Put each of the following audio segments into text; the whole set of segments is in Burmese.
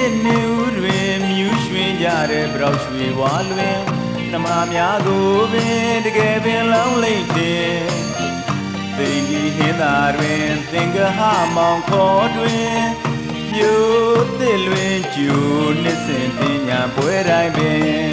စ်နေဦးတွင်မြူးရွှင်ကြတဲ့ဗရောက်ရွှေဝါလွင်နမများကိုပင်တကယ်ပင်လောင်းလိမ့်တယ်သိဒီဟင်းသာတွင်သင်္ကဟမောင်ခေါ်တွင်ပြိုးသစ်လွင်ကျူနှစ်စဉ်တင်ညာပွဲတိုင်းပင်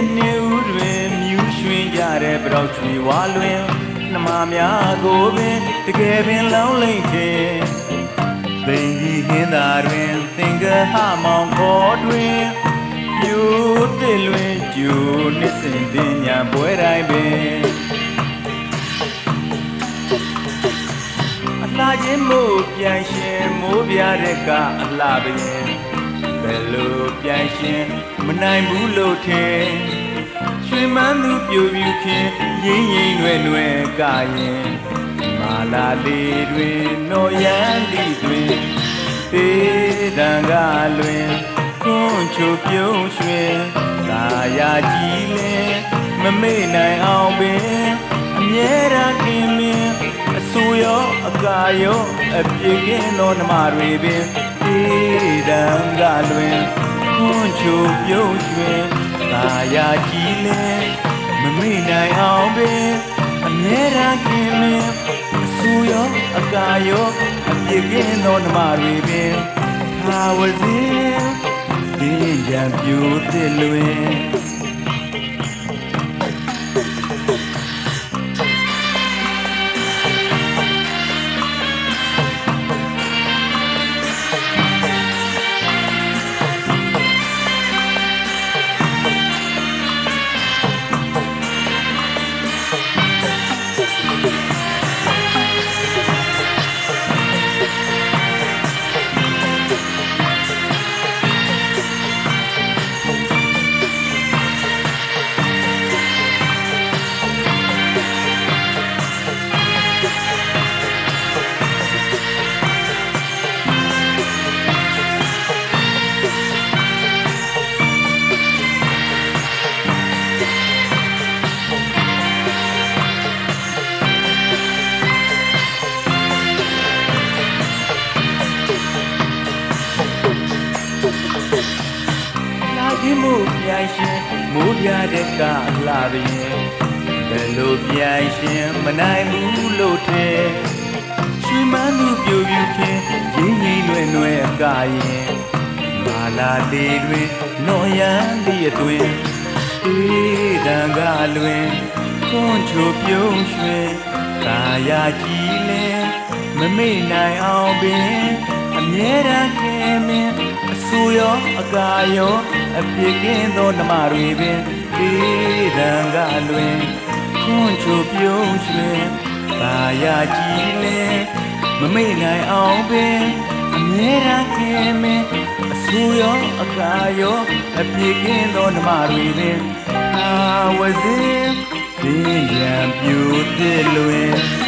စ်စစ်နေဦးတွင်မြူးရွှင်ကြတဲ့ပရောက်ချွေဝါလွင်နှမများကိုပင်တကယ်ပင်လောင်းလိမ့်တယ်သိင်ကြီးဟင်းသာတွင်သင်္ကဟမောင်ခေါ်တွင်ပြူတစ်လွင်ကျူနှစ်စဉ်တင်ညာပွဲတိုင်းပင်အလားချင်းမို့ပြန်ရှင်မိုးပြတဲ့ကအလားပင် ဘယ်လိုပြန်ရှင်မနိုင်ဘူးလို့ထင်ရွှေမန်းသူပြူပြူခင်ရင်းရင်ရွယ်ရွယ်ကရင်မာလာလေးတွင်နော်ရန်ဒီတွင်တေးတန်ကလွင်ခွန်ချိုပြုံးရွှင်ကာယာကြည်လင်မမေ့နိုင်အောင်ပင်အမြဲတမ်းခင်မင်အဆူရောအကာရောအပြေကင်းသောနှမတွေပင် တေးတန်ကလွင်ခွန်ချိုပြုံးရွှင်ကာယာကြည်လင်မမေ့နိုင်အောင်ပင်အမြဲတမ်းခင်မင်အဆူရောအကာရောအပြေကင်းသောနှမတွေပင်သာဝစဉ်တင်းကြံပြူသစ်လွင် မှုပြိုင်ရှင်မိုးပြတဲ့ကလာပင်ဘယ်လိုပြိုင်ရှင်မနိုင်ဘူးလို့ထဲရွှေမန်းသူပြူပြူချင်းရင်းရင်းလွယ်လွယ်အကရင်မာလာလေးတွင်နော်ရန်ဒီအတွင်တေးတန်ကလွင်ခွန်ချိုပြုံးရွှင်ကာယာကြည်လင်မမေ့နိုင်အောင်ပင်အမြဲတမ်းခင်မင်အ ဆူရောအကာရောအပြစ်ကင်းသောနှမတွေပင်ဒီတန်ကလွင်ခွန်ချိုပြုံးရွှင်ပါယာကြည်လင်မမေ့နိုင်အောင်ပင်အမြဲတမ်းခင်မင်အဆူရောအကာရောအပြစ်ကင်းသောနှမတွေပင်အာဝစဉ်ဒီရန်ပြူတစ်လွင်